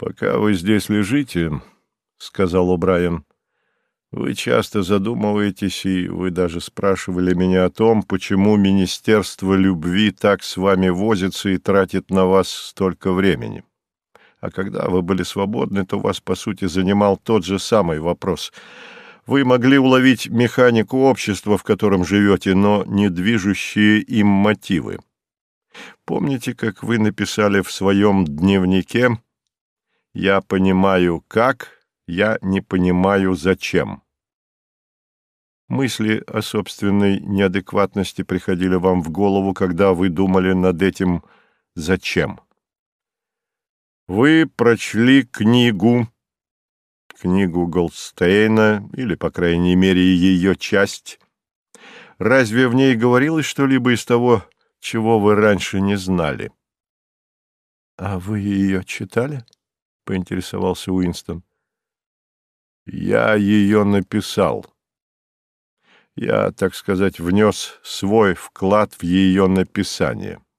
«Пока вы здесь лежите, — сказал О'Брайен, — вы часто задумываетесь, и вы даже спрашивали меня о том, почему Министерство любви так с вами возится и тратит на вас столько времени. А когда вы были свободны, то вас, по сути, занимал тот же самый вопрос. Вы могли уловить механику общества, в котором живете, но не движущие им мотивы. Помните, как вы написали в своем дневнике «Я понимаю, как, я не понимаю, зачем». Мысли о собственной неадекватности приходили вам в голову, когда вы думали над этим «зачем». Вы прочли книгу, книгу Голдстейна, или, по крайней мере, ее часть. Разве в ней говорилось что-либо из того, чего вы раньше не знали? — А вы ее читали? — поинтересовался Уинстон. — Я ее написал. Я, так сказать, внес свой вклад в ее написание. —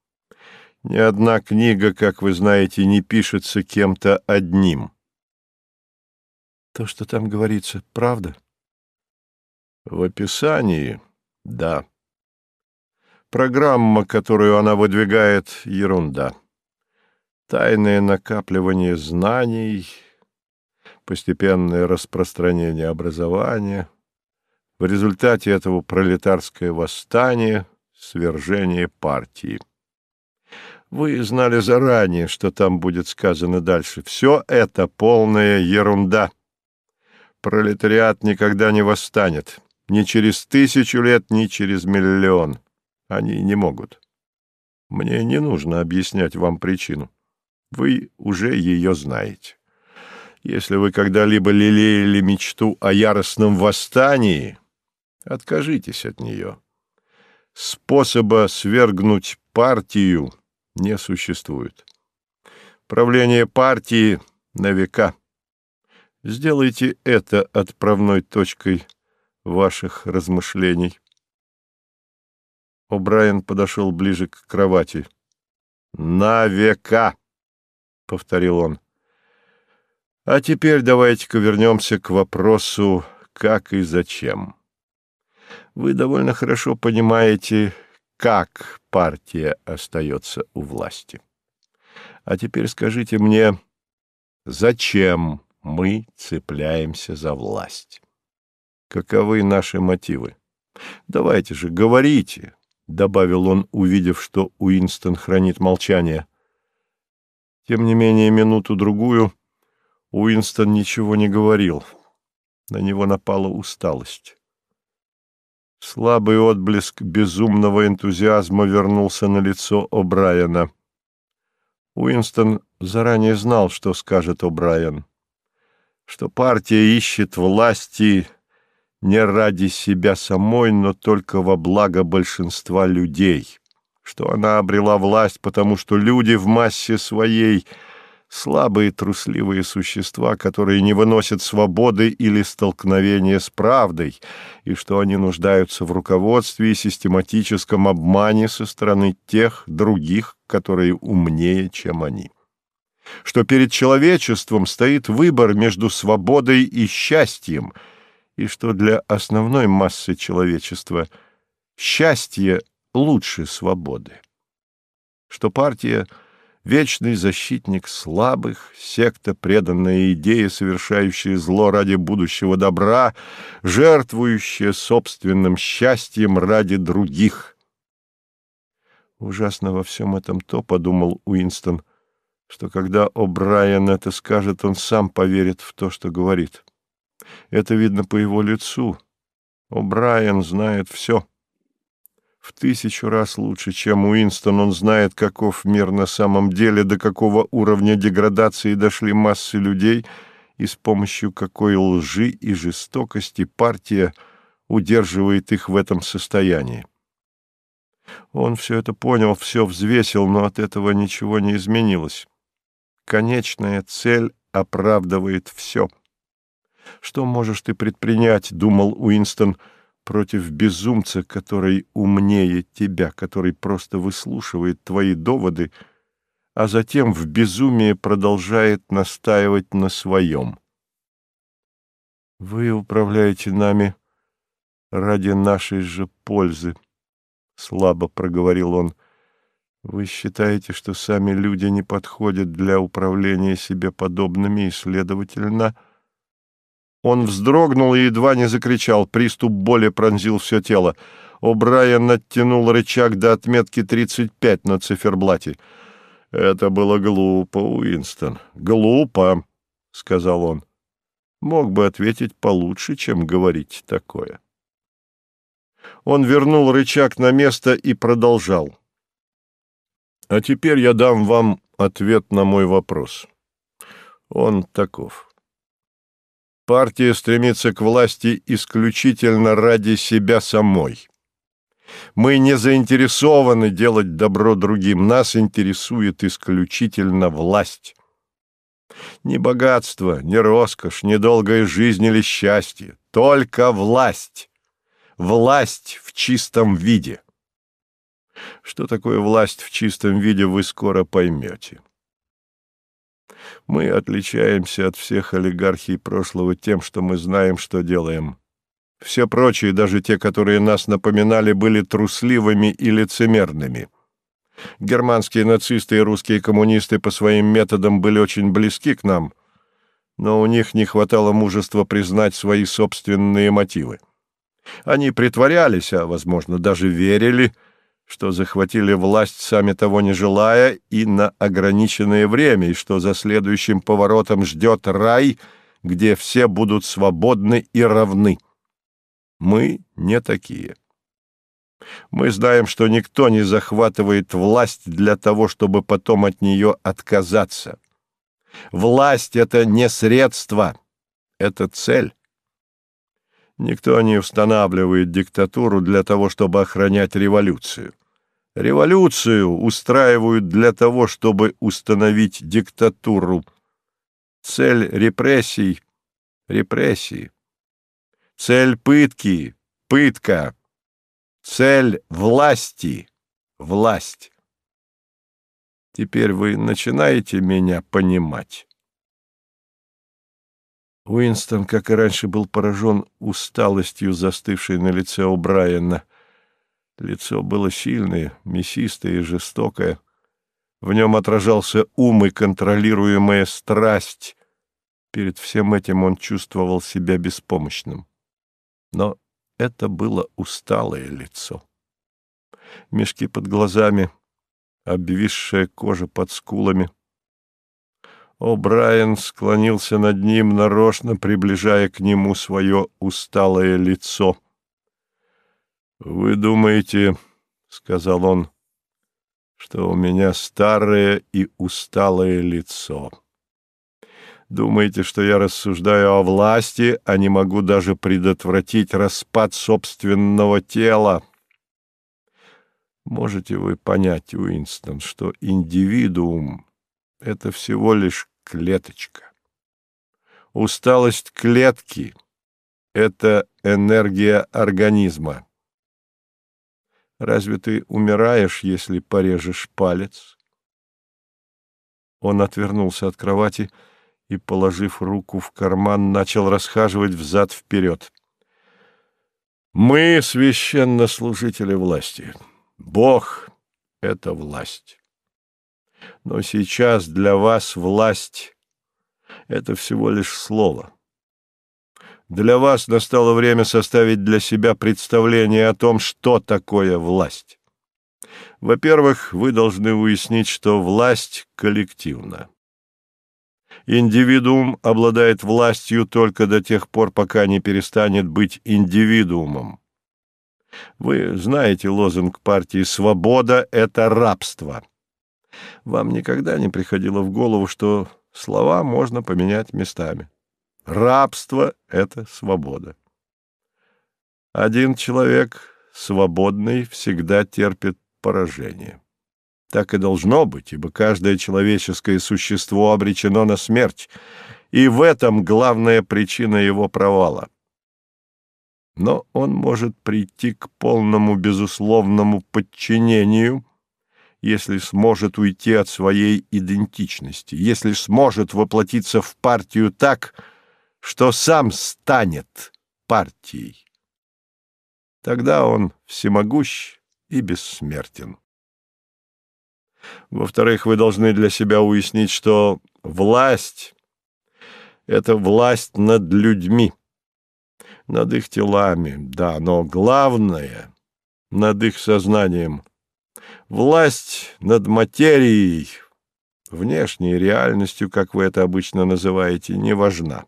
ни одна книга, как вы знаете, не пишется кем-то одним. То, что там говорится, правда? В описании — да. Программа, которую она выдвигает — ерунда. Тайное накапливание знаний, постепенное распространение образования, в результате этого пролетарское восстание, свержение партии — вы знали заранее, что там будет сказано дальше. Все это полная ерунда. Пролетариат никогда не восстанет. Ни через тысячу лет, ни через миллион. Они не могут. Мне не нужно объяснять вам причину. Вы уже ее знаете. Если вы когда-либо лелеяли мечту о яростном восстании, откажитесь от нее. Способа свергнуть партию не существует. Правление партии на века. Сделайте это отправной точкой ваших размышлений. О'Брайен подошел ближе к кровати. «На века!» — повторил он. «А теперь давайте-ка вернемся к вопросу «как и зачем». Вы довольно хорошо понимаете, как партия остается у власти. А теперь скажите мне, зачем мы цепляемся за власть? Каковы наши мотивы? Давайте же, говорите, — добавил он, увидев, что Уинстон хранит молчание. Тем не менее, минуту-другую Уинстон ничего не говорил. На него напала усталость. Слабый отблеск безумного энтузиазма вернулся на лицо О'Брайена. Уинстон заранее знал, что скажет О'Брайен, что партия ищет власти не ради себя самой, но только во благо большинства людей, что она обрела власть, потому что люди в массе своей – слабые трусливые существа, которые не выносят свободы или столкновения с правдой, и что они нуждаются в руководстве и систематическом обмане со стороны тех других, которые умнее, чем они. Что перед человечеством стоит выбор между свободой и счастьем, и что для основной массы человечества счастье лучше свободы. Что партия — вечный защитник слабых, секта, преданная идее, совершающая зло ради будущего добра, жертвующая собственным счастьем ради других. Ужасно во всем этом то, — подумал Уинстон, — что когда О'Брайен это скажет, он сам поверит в то, что говорит. Это видно по его лицу. О'Брайен знает все. — в тысячу раз лучше, чем Уинстон. Он знает, каков мир на самом деле, до какого уровня деградации дошли массы людей, и с помощью какой лжи и жестокости партия удерживает их в этом состоянии. Он все это понял, все взвесил, но от этого ничего не изменилось. Конечная цель оправдывает все. «Что можешь ты предпринять?» — думал Уинстон — против безумца, который умнее тебя, который просто выслушивает твои доводы, а затем в безумии продолжает настаивать на своем. «Вы управляете нами ради нашей же пользы», — слабо проговорил он. «Вы считаете, что сами люди не подходят для управления себе подобными, и, следовательно...» Он вздрогнул и едва не закричал. Приступ боли пронзил все тело. О'Брайен оттянул рычаг до отметки 35 на циферблате. «Это было глупо, Уинстон. Глупо», — сказал он. Мог бы ответить получше, чем говорить такое. Он вернул рычаг на место и продолжал. «А теперь я дам вам ответ на мой вопрос. Он таков». Партия стремится к власти исключительно ради себя самой. Мы не заинтересованы делать добро другим, нас интересует исключительно власть. Ни богатство, ни роскошь, ни долгая жизнь или счастье, только власть. Власть в чистом виде. Что такое власть в чистом виде, вы скоро поймете. Мы отличаемся от всех олигархий прошлого тем, что мы знаем, что делаем. Все прочие, даже те, которые нас напоминали, были трусливыми и лицемерными. Германские нацисты и русские коммунисты по своим методам были очень близки к нам, но у них не хватало мужества признать свои собственные мотивы. Они притворялись, а, возможно, даже верили, что захватили власть, сами того не желая, и на ограниченное время, и что за следующим поворотом ждет рай, где все будут свободны и равны. Мы не такие. Мы знаем, что никто не захватывает власть для того, чтобы потом от нее отказаться. Власть — это не средство, это цель. Никто не устанавливает диктатуру для того, чтобы охранять революцию. Революцию устраивают для того, чтобы установить диктатуру. Цель репрессий — репрессии. Цель пытки — пытка. Цель власти — власть. Теперь вы начинаете меня понимать. Уинстон, как и раньше, был поражен усталостью, застывшей на лице у Брайана. Лицо было сильное, мясистое и жестокое. В нем отражался ум и контролируемая страсть. Перед всем этим он чувствовал себя беспомощным но это было усталое лицо. Мешки под глазами, обвисшая кожа под скулами. О, Брайан склонился над ним, нарочно приближая к нему свое усталое лицо. «Вы думаете, — сказал он, — что у меня старое и усталое лицо?» Думаете, что я рассуждаю о власти, а не могу даже предотвратить распад собственного тела? Можете вы понять, Уинстон, что индивидуум — это всего лишь клеточка. Усталость клетки — это энергия организма. Разве ты умираешь, если порежешь палец? Он отвернулся от кровати и положив руку в карман, начал расхаживать взад-вперед. «Мы священнослужители власти. Бог — это власть. Но сейчас для вас власть — это всего лишь слово». Для вас настало время составить для себя представление о том, что такое власть. Во-первых, вы должны уяснить, что власть коллективна. Индивидуум обладает властью только до тех пор, пока не перестанет быть индивидуумом. Вы знаете лозунг партии «Свобода — это рабство». Вам никогда не приходило в голову, что слова можно поменять местами. Рабство — это свобода. Один человек, свободный, всегда терпит поражение. Так и должно быть, ибо каждое человеческое существо обречено на смерть, и в этом главная причина его провала. Но он может прийти к полному безусловному подчинению, если сможет уйти от своей идентичности, если сможет воплотиться в партию так, что сам станет партией. Тогда он всемогущ и бессмертен. Во-вторых, вы должны для себя уяснить, что власть — это власть над людьми, над их телами, да, но главное — над их сознанием. Власть над материей, внешней реальностью, как вы это обычно называете, не важна.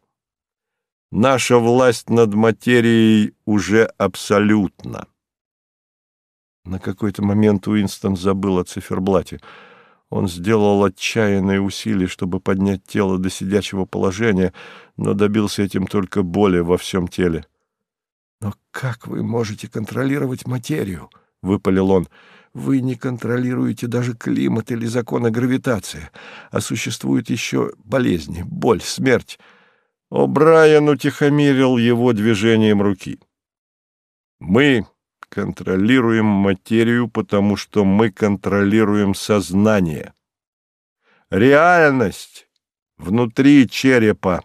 Наша власть над материей уже абсолютна. На какой-то момент Уинстон забыл о циферблате. Он сделал отчаянные усилия, чтобы поднять тело до сидячего положения, но добился этим только боли во всем теле. «Но как вы можете контролировать материю?» — выпалил он. «Вы не контролируете даже климат или законы гравитации, а существуют еще болезни, боль, смерть». О'Брайен утихомирил его движением руки. «Мы контролируем материю, потому что мы контролируем сознание. Реальность внутри черепа.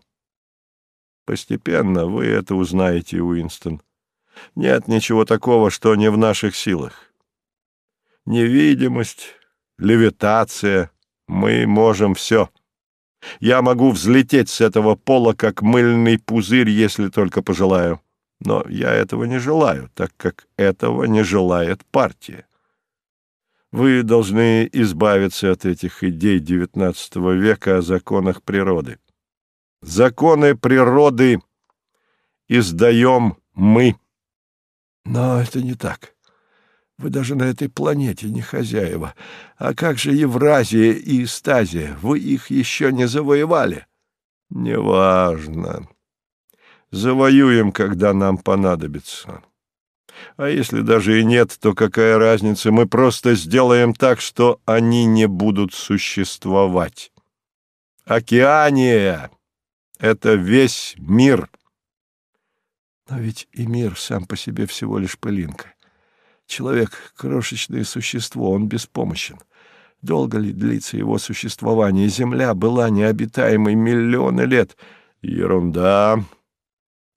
Постепенно вы это узнаете, Уинстон. Нет ничего такого, что не в наших силах. Невидимость, левитация, мы можем все. Я могу взлететь с этого пола, как мыльный пузырь, если только пожелаю. Но я этого не желаю, так как этого не желает партия. Вы должны избавиться от этих идей XIX века о законах природы. Законы природы издаем мы. Но это не так. Вы даже на этой планете не хозяева. А как же Евразия и Стазия? Вы их еще не завоевали? Неважно. Завоюем, когда нам понадобится. А если даже и нет, то какая разница? Мы просто сделаем так, что они не будут существовать. Океания — это весь мир. Но ведь и мир сам по себе всего лишь пылинка. Человек — крошечное существо, он беспомощен. Долго ли длится его существование? Земля была необитаемой миллионы лет. Ерунда.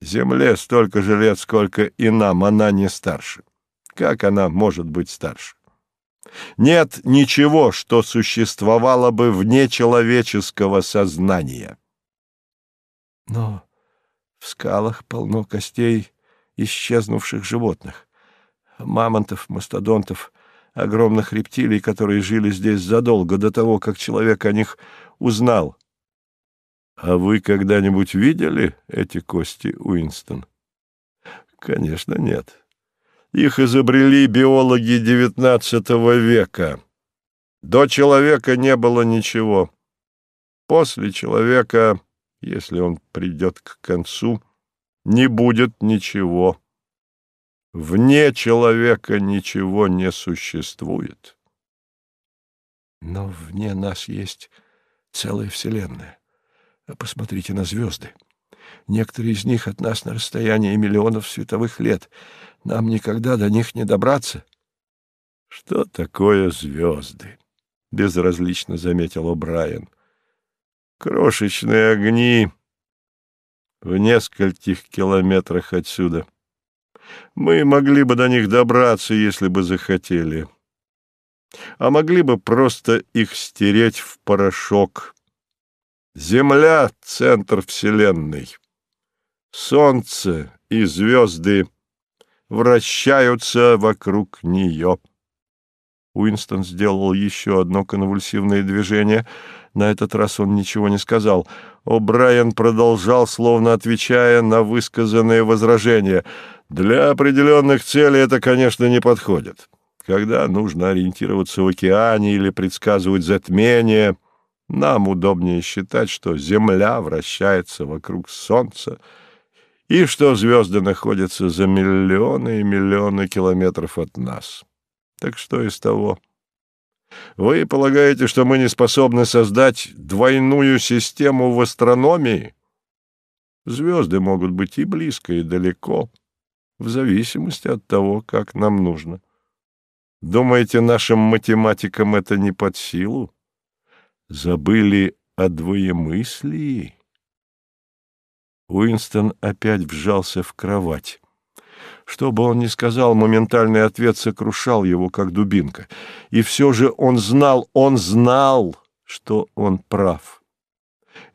Земле столько же лет, сколько и нам, она не старше. Как она может быть старше? Нет ничего, что существовало бы вне человеческого сознания. Но в скалах полно костей исчезнувших животных мамонтов, мастодонтов, огромных рептилий, которые жили здесь задолго до того, как человек о них узнал. А вы когда-нибудь видели эти кости, Уинстон? Конечно, нет. Их изобрели биологи XIX века. До человека не было ничего. После человека, если он придет к концу, не будет ничего. Вне человека ничего не существует. Но вне нас есть целая вселенная. Посмотрите на звезды. Некоторые из них от нас на расстоянии миллионов световых лет. Нам никогда до них не добраться. — Что такое звезды? — безразлично заметил О'Брайен. — Крошечные огни в нескольких километрах отсюда. — мы могли бы до них добраться, если бы захотели. А могли бы просто их стереть в порошок. Земля — центр Вселенной. Солнце и звезды вращаются вокруг нее. Уинстон сделал еще одно конвульсивное движение. На этот раз он ничего не сказал. О'Брайен продолжал, словно отвечая на высказанные возражения. «Для определенных целей это, конечно, не подходит. Когда нужно ориентироваться в океане или предсказывать затмение, нам удобнее считать, что Земля вращается вокруг Солнца и что звезды находятся за миллионы и миллионы километров от нас». Так что из того? Вы полагаете, что мы не способны создать двойную систему в астрономии? Звезды могут быть и близко, и далеко, в зависимости от того, как нам нужно. Думаете, нашим математикам это не под силу? Забыли о двоемыслии? Уинстон опять вжался в кровать. Что бы он ни сказал, моментальный ответ сокрушал его, как дубинка. И все же он знал, он знал, что он прав.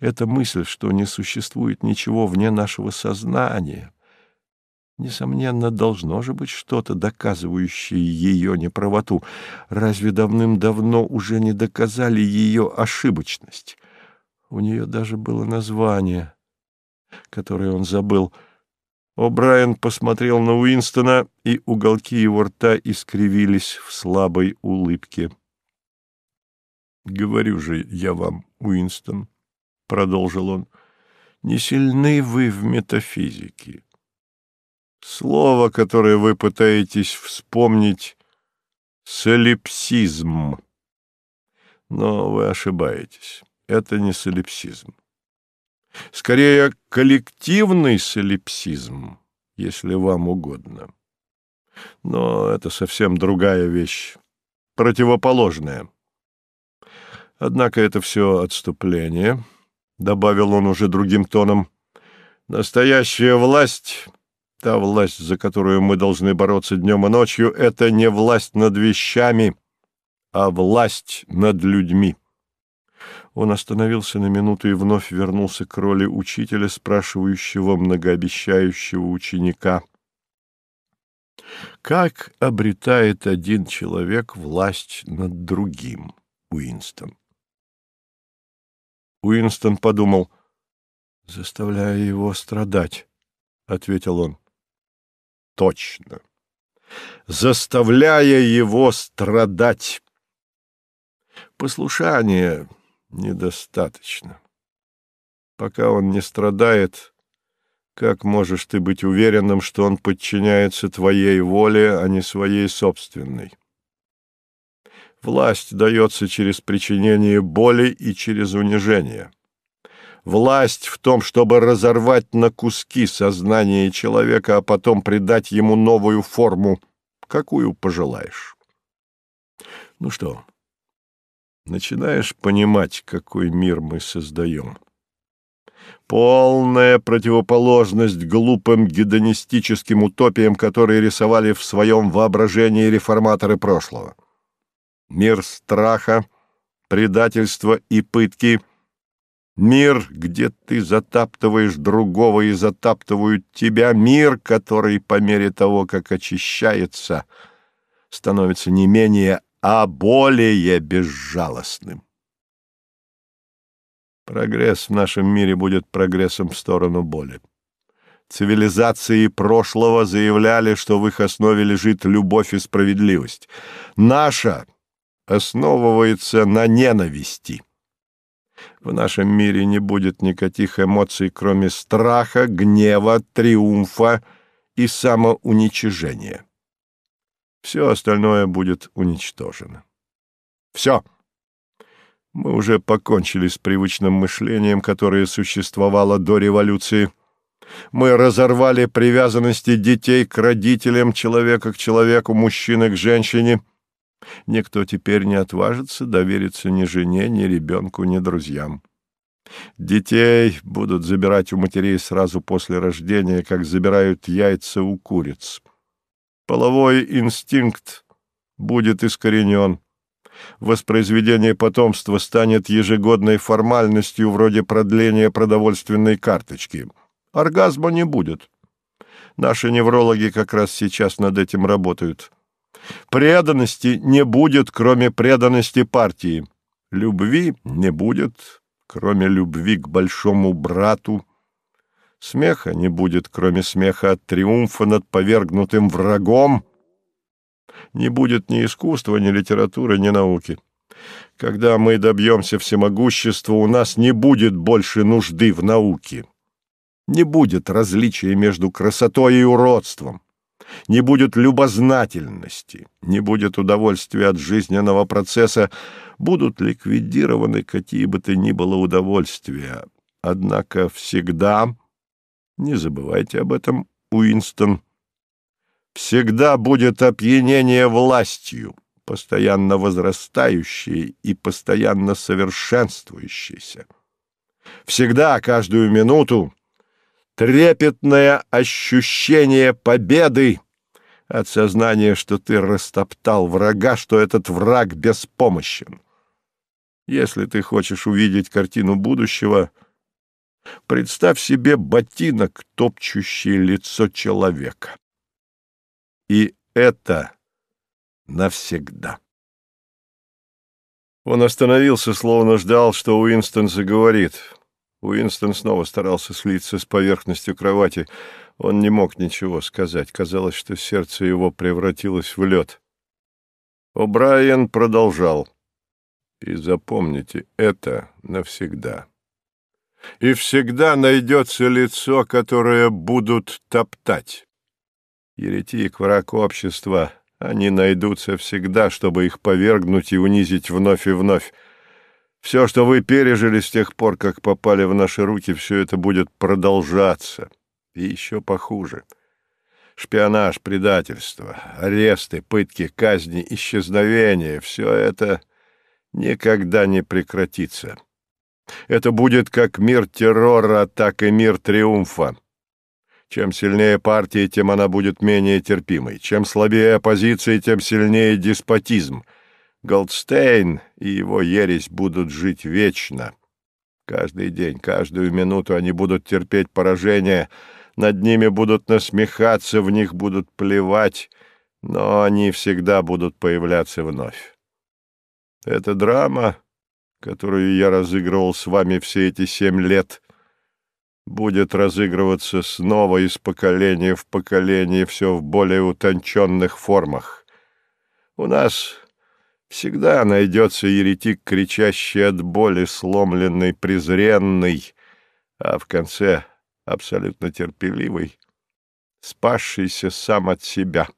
Эта мысль, что не существует ничего вне нашего сознания, несомненно, должно же быть что-то, доказывающее ее неправоту. Разве давным-давно уже не доказали ее ошибочность? У нее даже было название, которое он забыл — О'Брайен посмотрел на Уинстона, и уголки его рта искривились в слабой улыбке. «Говорю же я вам, Уинстон», — продолжил он, — «не сильны вы в метафизике. Слово, которое вы пытаетесь вспомнить, — солипсизм. Но вы ошибаетесь. Это не солипсизм. Скорее, коллективный солипсизм, если вам угодно. Но это совсем другая вещь, противоположная. Однако это все отступление, — добавил он уже другим тоном. Настоящая власть, та власть, за которую мы должны бороться днем и ночью, это не власть над вещами, а власть над людьми. Он остановился на минуту и вновь вернулся к роли учителя, спрашивающего многообещающего ученика. «Как обретает один человек власть над другим, Уинстон?» Уинстон подумал, «Заставляя его страдать», — ответил он. «Точно. Заставляя его страдать. Послушание недостаточно. Пока он не страдает, как можешь ты быть уверенным, что он подчиняется твоей воле, а не своей собственной? Власть дается через причинение боли и через унижение. Власть в том, чтобы разорвать на куски сознание человека, а потом придать ему новую форму, какую пожелаешь. Ну что, начинаешь понимать, какой мир мы создаем. Полная противоположность глупым гедонистическим утопиям, которые рисовали в своем воображении реформаторы прошлого. Мир страха, предательства и пытки — Мир, где ты затаптываешь другого и затаптывают тебя. Мир, который по мере того, как очищается, становится не менее а более безжалостным. Прогресс в нашем мире будет прогрессом в сторону боли. Цивилизации прошлого заявляли, что в их основе лежит любовь и справедливость. Наша основывается на ненависти. В нашем мире не будет никаких эмоций, кроме страха, гнева, триумфа и самоуничижения все остальное будет уничтожено. Все. Мы уже покончили с привычным мышлением, которое существовало до революции. Мы разорвали привязанности детей к родителям, человека к человеку, мужчины к женщине. Никто теперь не отважится довериться ни жене, ни ребенку, ни друзьям. Детей будут забирать у матерей сразу после рождения, как забирают яйца у куриц. Половой инстинкт будет искоренен. Воспроизведение потомства станет ежегодной формальностью вроде продления продовольственной карточки. Оргазма не будет. Наши неврологи как раз сейчас над этим работают. Преданности не будет, кроме преданности партии. Любви не будет, кроме любви к большому брату, Смеха не будет, кроме смеха от триумфа над повергнутым врагом. Не будет ни искусства, ни литературы, ни науки. Когда мы добьемся всемогущества, у нас не будет больше нужды в науке. Не будет различия между красотой и уродством. Не будет любознательности, не будет удовольствия от жизненного процесса, будут ликвидированы какие бы то ни было удовольствия. Однако всегда не забывайте об этом, Уинстон. всегда будет опьянение властью, постоянно возрастающее и постоянно совершенствующееся. Всегда, каждую минуту, трепетное ощущение победы от сознания, что ты растоптал врага, что этот враг беспомощен. Если ты хочешь увидеть картину будущего, представь себе ботинок, топчущий лицо человека. И это навсегда. Он остановился, словно ждал, что Уинстон заговорит. Уинстон снова старался слиться с поверхностью кровати. Он не мог ничего сказать. Казалось, что сердце его превратилось в лед. О'Брайен продолжал. И запомните это навсегда. И всегда найдется лицо, которое будут топтать. Еретик, враг общества, они найдутся всегда, чтобы их повергнуть и унизить вновь и вновь. Все, что вы пережили с тех пор, как попали в наши руки, все это будет продолжаться. И еще похуже. Шпионаж, предательство, аресты, пытки, казни, исчезновения — все это никогда не прекратится. Это будет как мир террора, так и мир триумфа. Чем сильнее партия, тем она будет менее терпимой. Чем слабее оппозиция, тем сильнее деспотизм. Голдстейн и его ересь будут жить вечно. Каждый день, каждую минуту они будут терпеть поражение, над ними будут насмехаться, в них будут плевать, но они всегда будут появляться вновь. Эта драма, которую я разыгрывал с вами все эти семь лет, будет разыгрываться снова из поколения в поколение, все в более утонченных формах. У нас всегда найдется еретик, кричащий от боли, сломленный, презренный, а в конце абсолютно терпеливый, спасшийся сам от себя.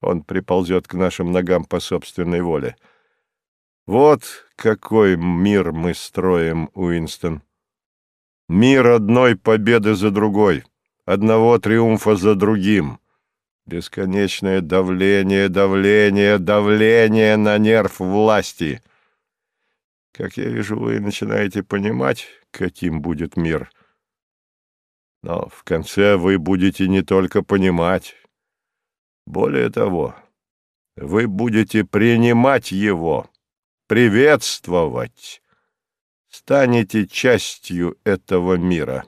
Он приползет к нашим ногам по собственной воле. Вот какой мир мы строим, Уинстон. Мир одной победы за другой, одного триумфа за другим. Бесконечное давление, давление, давление на нерв власти. Как я вижу, вы начинаете понимать, каким будет мир. Но в конце вы будете не только понимать. Более того, вы будете принимать его, приветствовать станете частью этого мира.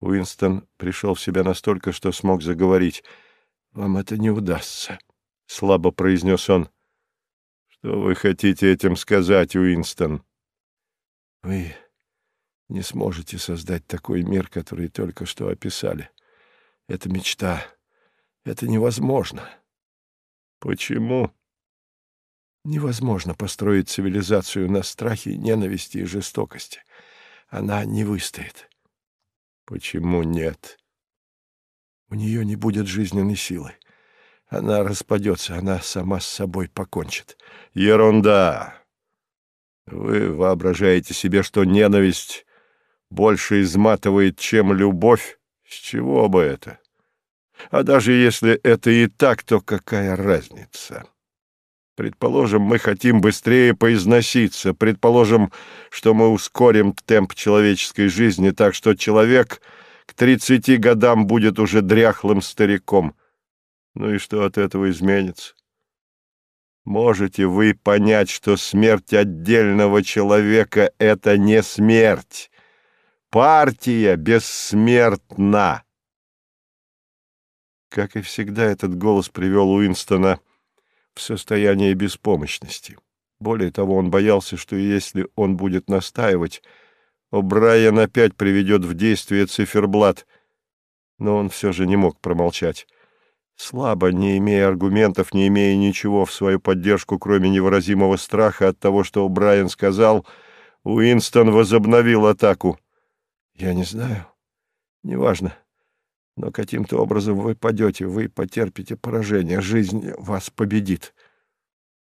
Уинстон пришел в себя настолько, что смог заговорить. «Вам это не удастся», — слабо произнес он. «Что вы хотите этим сказать, Уинстон?» «Вы не сможете создать такой мир, который только что описали. Это мечта. Это невозможно». «Почему?» Невозможно построить цивилизацию на страхе, ненависти и жестокости. Она не выстоит. Почему нет? У нее не будет жизненной силы. Она распадется, она сама с собой покончит. Ерунда! Вы воображаете себе, что ненависть больше изматывает, чем любовь? С чего бы это? А даже если это и так, то какая разница? Предположим, мы хотим быстрее поизноситься. Предположим, что мы ускорим темп человеческой жизни, так что человек к тридцати годам будет уже дряхлым стариком. Ну и что от этого изменится? Можете вы понять, что смерть отдельного человека — это не смерть? Партия бессмертна. Как и всегда, этот голос привел Уинстона в беспомощности. Более того, он боялся, что если он будет настаивать, О'Брайен опять приведет в действие циферблат, но он все же не мог промолчать. Слабо, не имея аргументов, не имея ничего в свою поддержку, кроме невыразимого страха от того, что Брайан сказал, Уинстон возобновил атаку. «Я не знаю. Неважно. Но каким-то образом вы падете, вы потерпите поражение, жизнь вас победит.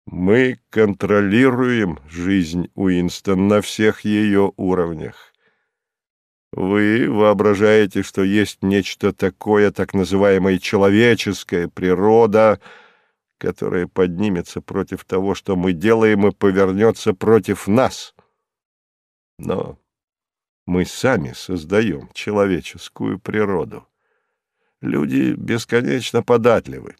Мы контролируем жизнь Уинстон на всех ее уровнях. Вы воображаете, что есть нечто такое, так называемая человеческая природа, которая поднимется против того, что мы делаем, и повернется против нас. Но мы сами создаем человеческую природу. Люди бесконечно податливы.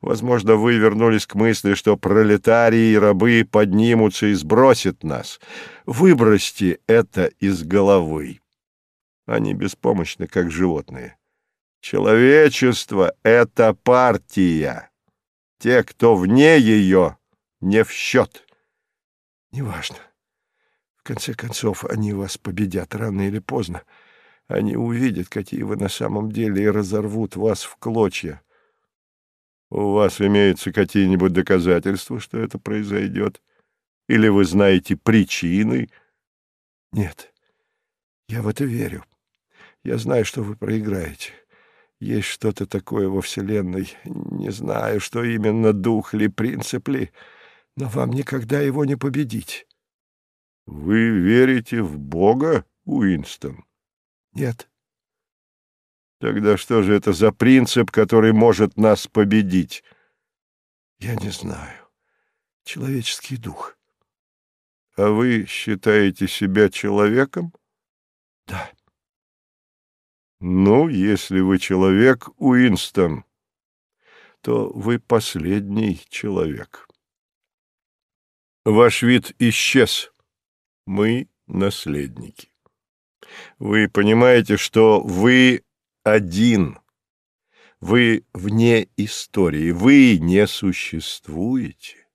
Возможно, вы вернулись к мысли, что пролетарии и рабы поднимутся и сбросят нас. Выбросьте это из головы. Они беспомощны, как животные. Человечество — это партия. Те, кто вне ее, не в счет. Неважно. В конце концов, они вас победят рано или поздно. Они увидят, какие вы на самом деле, и разорвут вас в клочья. У вас имеются какие-нибудь доказательства, что это произойдет? Или вы знаете причины? Нет, я в это верю. Я знаю, что вы проиграете. Есть что-то такое во Вселенной. Не знаю, что именно, дух ли, принцип ли, но вам никогда его не победить. Вы верите в Бога, Уинстон? Нет. Тогда что же это за принцип, который может нас победить? Я не знаю. Человеческий дух. А вы считаете себя человеком? Да. Ну, если вы человек, Уинстон, то вы последний человек. Ваш вид исчез. Мы наследники. Вы понимаете, что вы один. Вы вне истории, вы не существуете.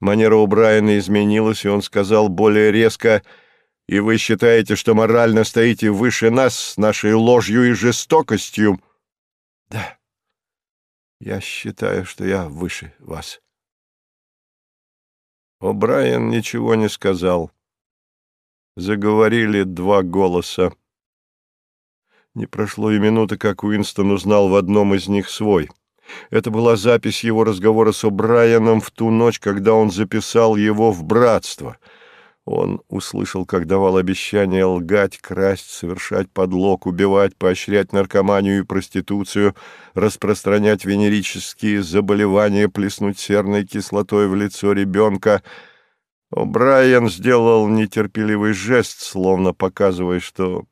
Манера у Брайана изменилась, и он сказал более резко, «И вы считаете, что морально стоите выше нас с нашей ложью и жестокостью?» «Да, я считаю, что я выше вас». О'Брайен ничего не сказал. Заговорили два голоса. Не прошло и минуты, как Уинстон узнал в одном из них свой. Это была запись его разговора с О'Брайеном в ту ночь, когда он записал его в братство. Он услышал, как давал обещание лгать, красть, совершать подлог, убивать, поощрять наркоманию и проституцию, распространять венерические заболевания, плеснуть серной кислотой в лицо ребенка. О'Брайен сделал нетерпеливый жест, словно показывая, что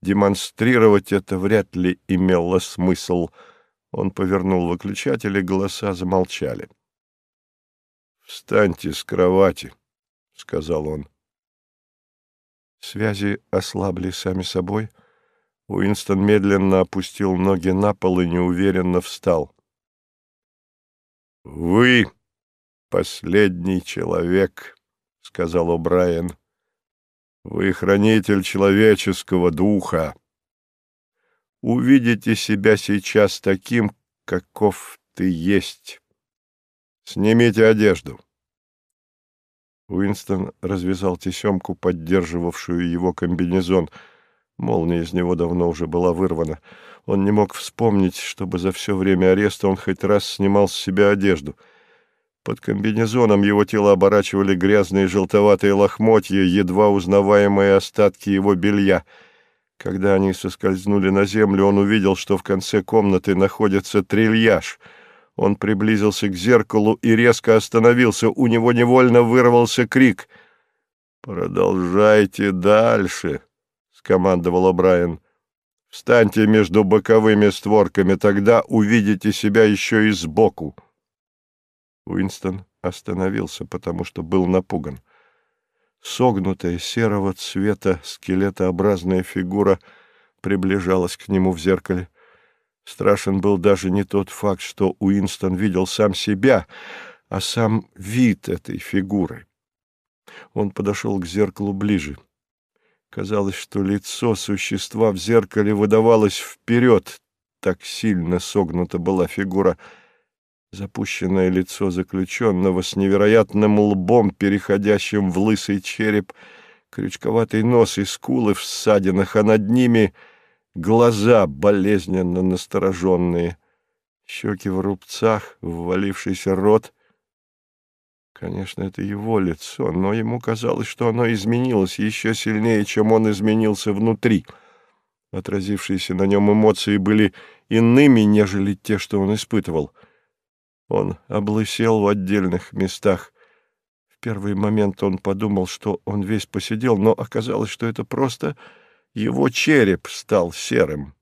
Демонстрировать это вряд ли имело смысл. Он повернул выключатель, и голоса замолчали. «Встаньте с кровати», — сказал он. Связи ослабли сами собой. Уинстон медленно опустил ноги на пол и неуверенно встал. «Вы последний человек», — сказал О'Брайен. Вы хранитель человеческого духа. Увидите себя сейчас таким, каков ты есть. Снимите одежду. Уинстон развязал тесемку, поддерживавшую его комбинезон. Молния из него давно уже была вырвана. Он не мог вспомнить, чтобы за все время ареста он хоть раз снимал с себя одежду — под комбинезоном его тело оборачивали грязные желтоватые лохмотья, едва узнаваемые остатки его белья. Когда они соскользнули на землю, он увидел, что в конце комнаты находится трильяж. Он приблизился к зеркалу и резко остановился. У него невольно вырвался крик. «Продолжайте дальше», — скомандовал Брайан. «Встаньте между боковыми створками, тогда увидите себя еще и сбоку». Уинстон остановился, потому что был напуган. Согнутая серого цвета скелетообразная фигура приближалась к нему в зеркале. Страшен был даже не тот факт, что Уинстон видел сам себя, а сам вид этой фигуры. Он подошел к зеркалу ближе. Казалось, что лицо существа в зеркале выдавалось вперед, так сильно согнута была фигура — Запущенное лицо заключенного с невероятным лбом, переходящим в лысый череп, крючковатый нос и скулы в ссадинах, а над ними глаза болезненно настороженные, щеки в рубцах, ввалившийся рот. Конечно, это его лицо, но ему казалось, что оно изменилось еще сильнее, чем он изменился внутри. Отразившиеся на нем эмоции были иными, нежели те, что он испытывал. Он облысел в отдельных местах. В первый момент он подумал, что он весь посидел, но оказалось, что это просто его череп стал серым.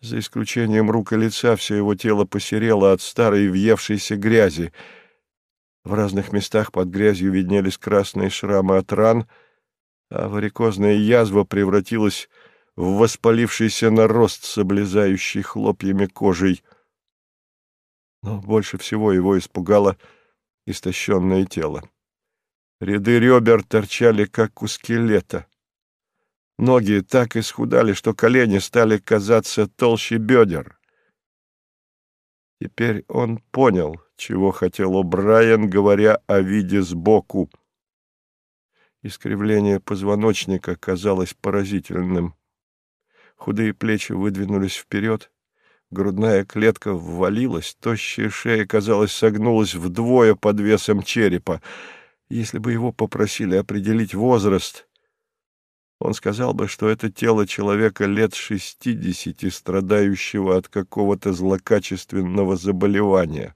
За исключением рук и лица все его тело посерело от старой въевшейся грязи — в разных местах под грязью виднелись красные шрамы от ран, а варикозная язва превратилась в воспалившийся нарост с облезающей хлопьями кожей. Но больше всего его испугало истощенное тело. Ряды ребер торчали, как у скелета. Ноги так исхудали, что колени стали казаться толще бедер. Теперь он понял, чего хотел О'Брайен, говоря о виде сбоку. Искривление позвоночника казалось поразительным. Худые плечи выдвинулись вперед, грудная клетка ввалилась, тощая шея, казалось, согнулась вдвое под весом черепа. Если бы его попросили определить возраст, он сказал бы, что это тело человека лет шестидесяти, страдающего от какого-то злокачественного заболевания.